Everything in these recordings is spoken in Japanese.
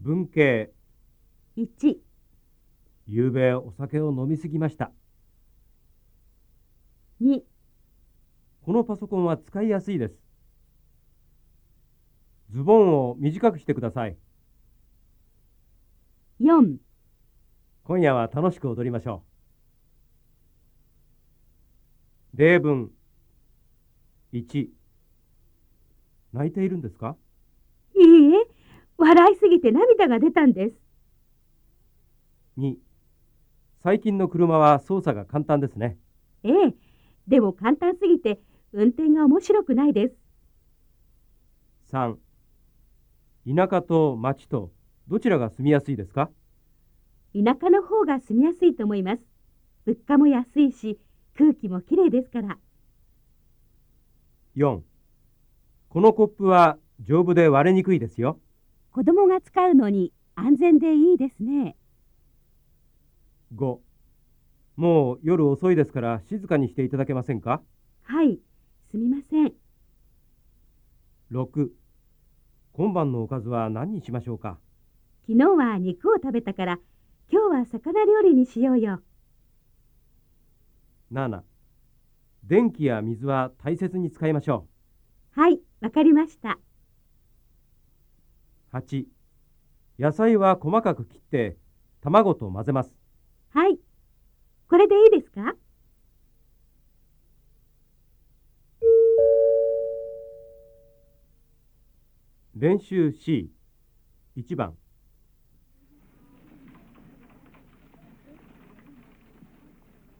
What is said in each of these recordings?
文系。1、ゆうべお酒を飲みすぎました。2、このパソコンは使いやすいです。ズボンを短くしてください。4、今夜は楽しく踊りましょう。例文。1泣いているんですか？いいえ、笑いすぎて涙が出たんです。2最近の車は操作が簡単ですねええ、でも簡単すぎて運転が面白くないです。3田舎と町とどちらが住みやすいですか？田舎の方が住みやすいと思います。物価も安いし、空気もきれいですから。4このコップは丈夫で割れにくいですよ子供が使うのに安全でいいですね。5もう夜遅いですから静かにしていただけませんか？はい、すみません。6今晩のおかずは何にしましょうか？昨日は肉を食べたから、今日は魚料理にしようよ。7電気や水は大切に使いましょはい、わかりました。う8野菜は細かく切って卵と混ぜますはい。これでいいですか？練習 C1 番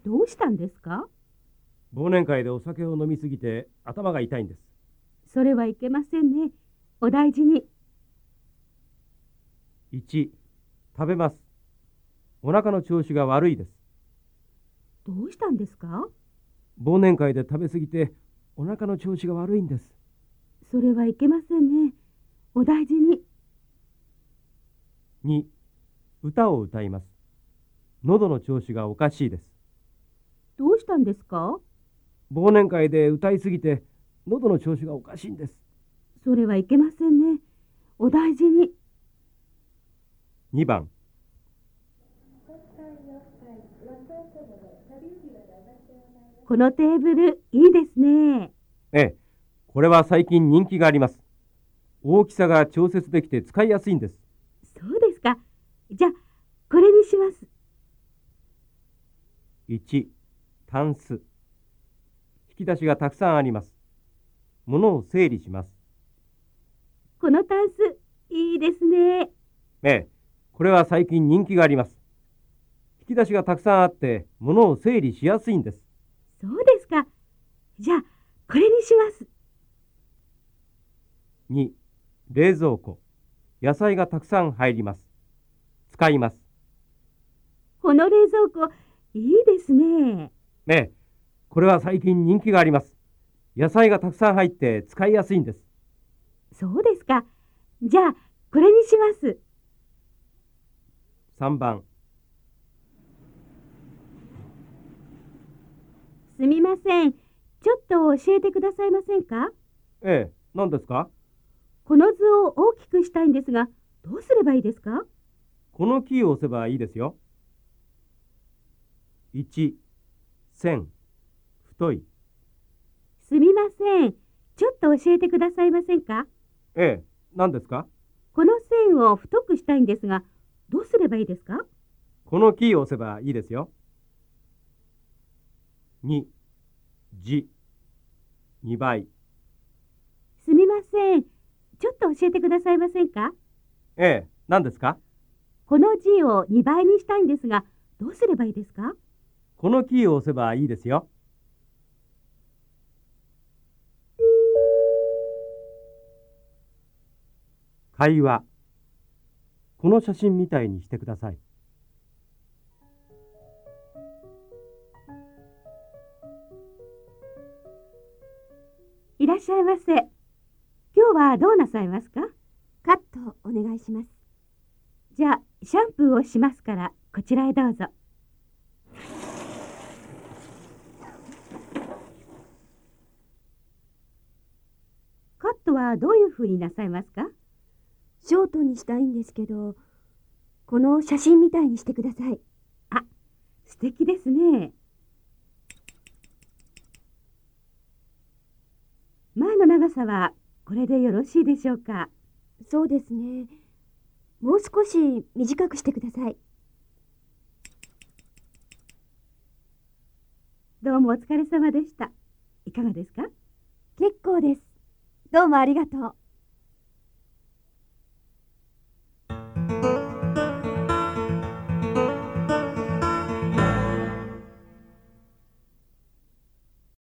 どうしたんですか？忘年会でお酒を飲みすぎて頭が痛いんですそれはいけませんね。お大事に。1食べますお腹の調子が悪いですどうしたんですか？忘年会で食べ過ぎてお腹の調子が悪いんですそれはいけませんね。お大事に。2歌を歌います喉の調子がおかしいですどうしたんですか？忘年会で歌いすぎて喉の調子がおかしいんですそれはいけませんね。お大事に。2番このテーブル、いいですね。ええこれは最近人気があります大きさが調節できて使いやすいんですそうですか。じゃあ、これにします。1タンス引き出しがたくさんあります物を整理しますこのタンス、いいですね。ええこれは最近人気があります引き出しがたくさんあって物を整理しやすいんですそうですか。じゃあ、これにします。2冷蔵庫野菜がたくさん入ります使いますこの冷蔵庫、いいですね。ええこれは最近人気があります野菜がたくさん入って使いやすいんですそうですか。じゃあ、これにします。3番。すみません。ちょっと教えてくださいませんか？ええ何ですか？この図を大きくしたいんですが、どうすればいいですか？このキーを押せばいいですよ。1線太い。すみません。ちょっと教えてくださいませんか？ええ何ですか？この線を太くしたいんですが、どうすればいいですか？このキーを押せばいいですよ。2、字、2倍。すみません。ちょっと教えてくださいませんか？ええ、何ですか？この字を2倍にしたいんですが、どうすればいいですか？このキーを押せばいいですよ。会話。この写真みたいにしてください。いらっしゃいませ。今日はどうなさいますか？カットお願いします。じゃあ、シャンプーをしますから、こちらへどうぞ。カットはどういうふうになさいますか？ショートにしたいんですけど、この写真みたいにしてください。素敵ですね。前の長さはこれでよろしいでしょうか？そうですね。もう少し短くしてください。どうもお疲れ様でした。いかがですか？結構です。どうもありがとう。